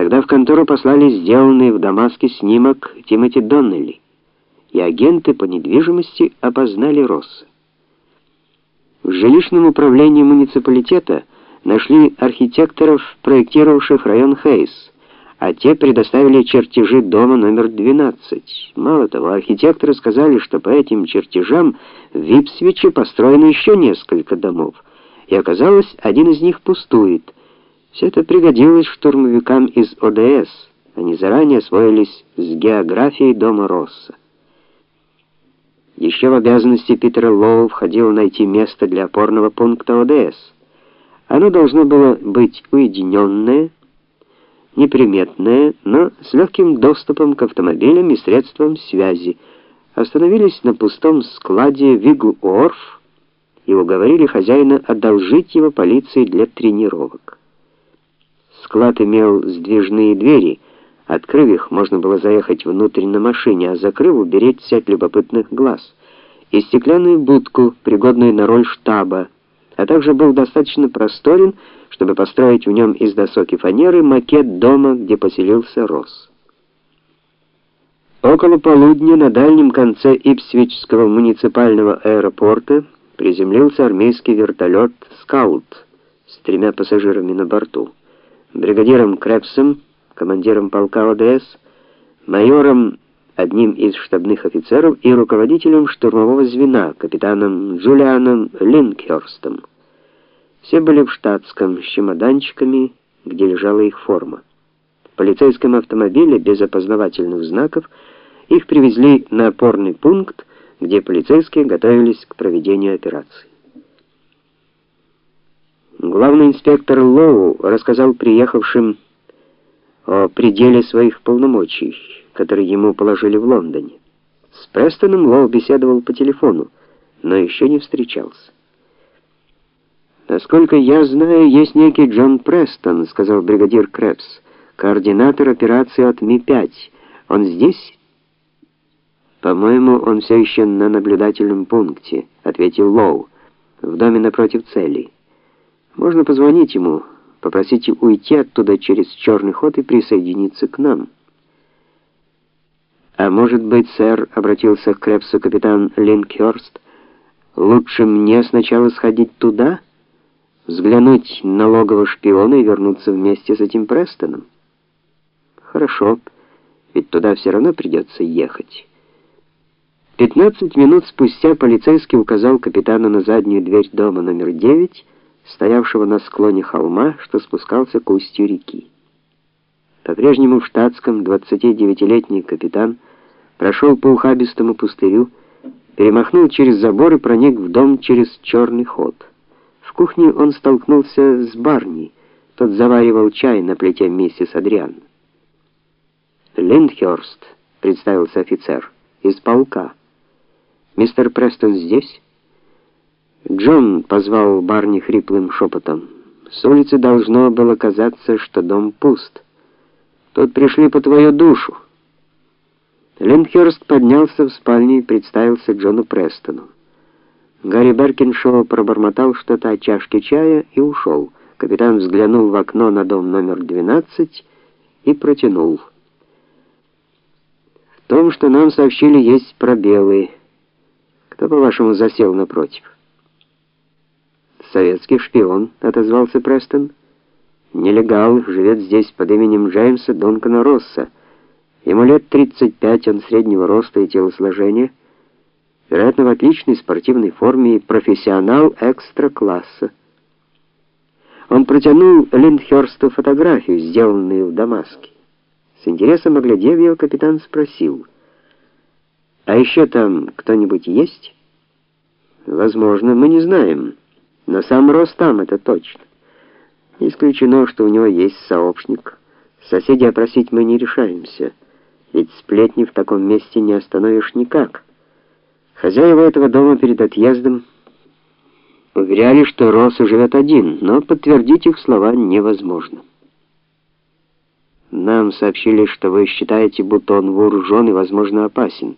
Тогда в контору послали сделанный в Дамаске снимок Тимоти Доннелли, и агенты по недвижимости опознали Росса. В жилищном управлении муниципалитета нашли архитекторов, проектировавших район Хейс, а те предоставили чертежи дома номер 12. Мало того, архитекторы сказали, что по этим чертежам в Ипсвиче построено еще несколько домов, и оказалось, один из них пустует. Все это пригодилось штурмовикам из ОДС. Они заранее освоились с географией дома Росса. Еще в обязанности Питера Лоу входило найти место для опорного пункта ОДС. Оно должно было быть уединенное, неприметное, но с легким доступом к автомобилям и средствам связи. Остановились на пустом складе Вигу-Орф и уговорили хозяина одолжить его полиции для тренировок. Склад имел сдвижные двери, Открыв их, можно было заехать внутрь на машине, а закрыв, уберечься от любопытных глаз. И стеклянную будку, пригодную на роль штаба, а также был достаточно просторен, чтобы построить в нем из досок и фанеры макет дома, где поселился Росс. Около полудня на дальнем конце Ипсвичского муниципального аэропорта приземлился армейский вертолет «Скаут» с тремя пассажирами на борту. Бригадиром Крепсом командиром полка ОДС, майором, одним из штабных офицеров и руководителем штурмового звена, капитаном Джулианом Линкерстом. Все были в штатском с чемоданчиками, где лежала их форма. В полицейском автомобиле без опознавательных знаков их привезли на опорный пункт, где полицейские готовились к проведению операции. Главный инспектор Лоу рассказал приехавшим о пределе своих полномочий, которые ему положили в Лондоне. С Престоном Лоу беседовал по телефону, но еще не встречался. Насколько я знаю, есть некий Джон Престон, сказал бригадир Крепс, координатор операции от Ми-5. Он здесь? По-моему, он все еще на наблюдательном пункте, ответил Лоу, в доме напротив цели. Можно позвонить ему, Попросите уйти оттуда через черный ход и присоединиться к нам. А может быть, сэр, обратился к Крепсу капитан Линкерст, лучше мне сначала сходить туда, взглянуть на логово шпиона и вернуться вместе с этим Престоном. Хорошо, ведь туда все равно придется ехать. Пятнадцать минут спустя полицейский указал капитану на заднюю дверь дома номер девять стоявшего на склоне холма, что спускался к устью реки. По-прежнему в штатском 29-летний капитан прошел по ухабистому пустырю, перемахнул через забор и проник в дом через черный ход. В кухне он столкнулся с Барни. Тот заваривал чай на плите миссис Адриан. Линдхёрст, представился офицер, из полка. Мистер Престон здесь? Джон позвал Барни хриплым шепотом. С улицы должно было казаться, что дом пуст. Тут пришли по твою душу. Линдхерст поднялся в спальню и представился Джону Престону. Гарри Беркиншоу пробормотал что-то о чашке чая и ушел. Капитан взглянул в окно на дом номер 12 и протянул. В том, что нам сообщили, есть пробелы. Кто, по-вашему, засел напротив? Советский шпион, отозвался Престон. Нелегал, живет здесь под именем Джеймса Донкана Росса. Ему лет 35, он среднего роста и телосложения, вероятно, в отличной спортивной форме и профессионал экстра-класса. Он протянул Линдхёрсту фотографию, сделанную в Дамаске. С интересом оглядев ее, капитан спросил: "А еще там кто-нибудь есть?" "Возможно, мы не знаем". Но сам Ростам это точно. Не исключено, что у него есть сообщник. Соседей опросить мы не решаемся, ведь сплетни в таком месте не остановишь никак. Хозяева этого дома перед отъездом уверяли, что Рос живет один, но подтвердить их слова невозможно. Нам сообщили, что вы считаете, будто он вооружен и, возможно, опасен.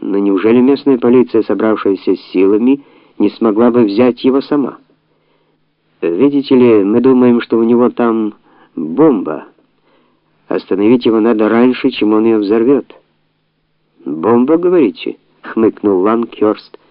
Но неужели местная полиция, собравшаяся с силами, не смогла бы взять его сама. Видите ли, мы думаем, что у него там бомба. Остановить его надо раньше, чем он ее взорвет. «Бомба, говорите?» — хмыкнул Ланкёрст.